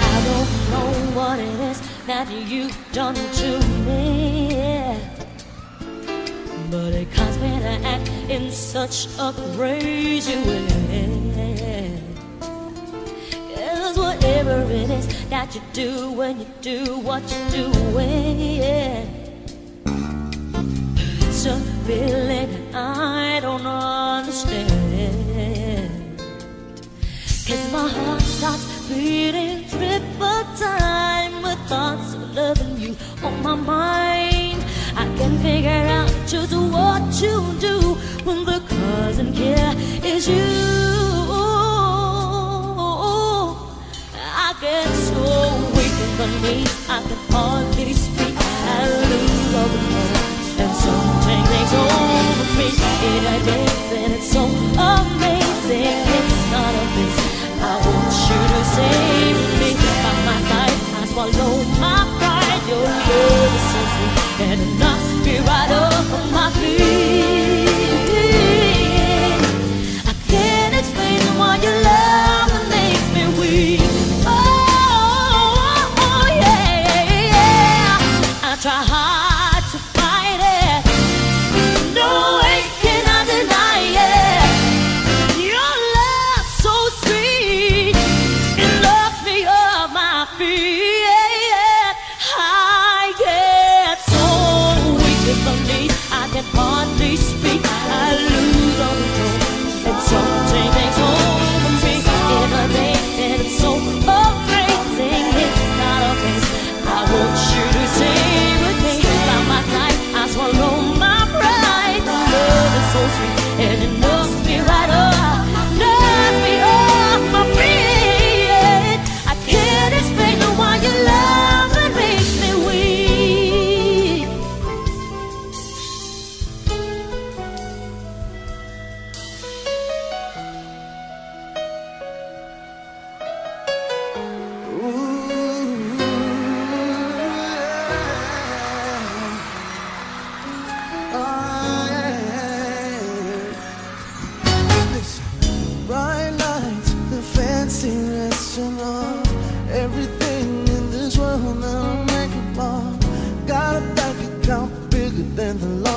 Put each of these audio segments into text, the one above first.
I don't know what it is that you've done to me. But it caused me to act in such a crazy way. Whatever it is that you do when you do what you're doing, it's a feeling I don't understand. Cause my heart starts beating triple time with thoughts of loving you on my mind. I can figure out just what to do when the cause and care is you. I get so weak in the knees, I can hardly a dance, and it's so amazing. It's not a face. I want you to save me my. I swallow my and it knocks me right up, knocks me off my feet. I can't explain love makes me weak.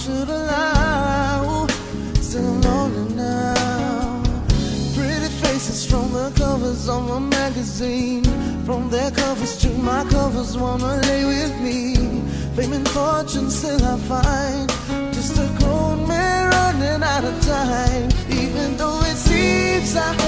Should allow. Still lonely now. Pretty faces from the covers of my magazine, from their covers to my covers, wanna lay with me. Fame and fortune still I find, just a grown man running out of time. Even though it seems I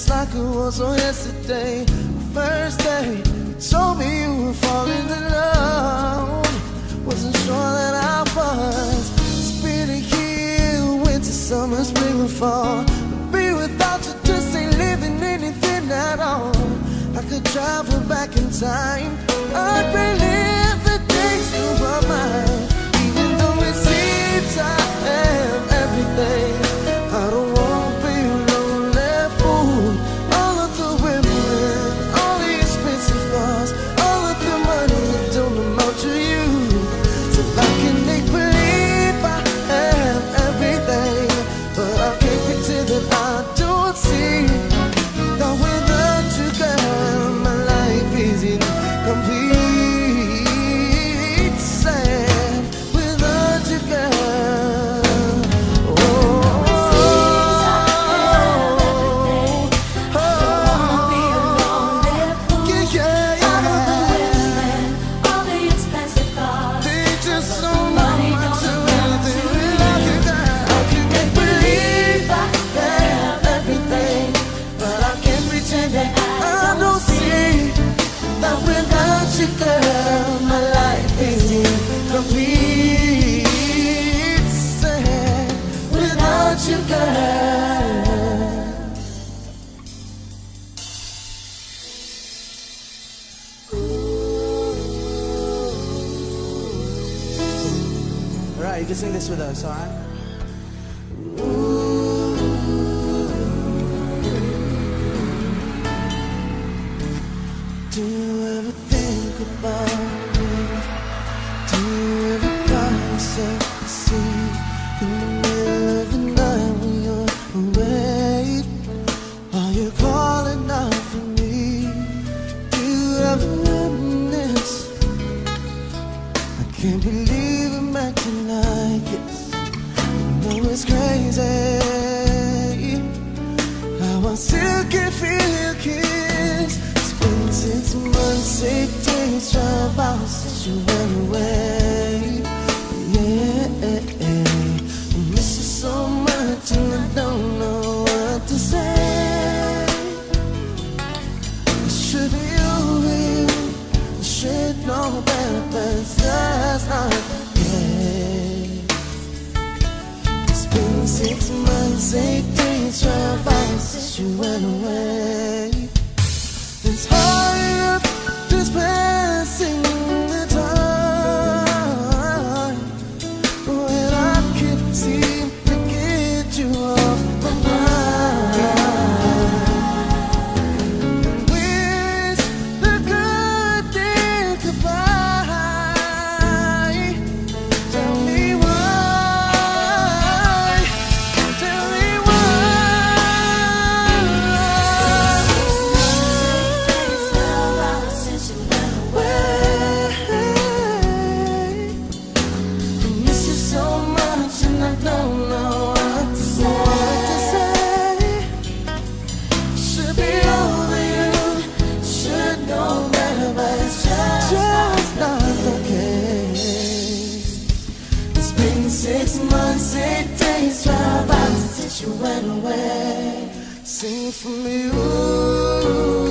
just like it was on yesterday. First day, you told me you were falling in love. Wasn't sure that I was. Spinning here, winter, summer, spring, and fall. Be without you just ain't living anything at all. I could travel back in time. I'd relive you can sing this with us, alright? Do you ever think about me? Do you ever find yourself eight days, twelve hours since you went away. Yeah, I miss you so much and I don't know what to say. I should be you. I should know better, but it's just not the. It's been six months, eight days, twelve hours since you went away. Six months, eight days, twelve hours since you went away. Sing for me, ooh.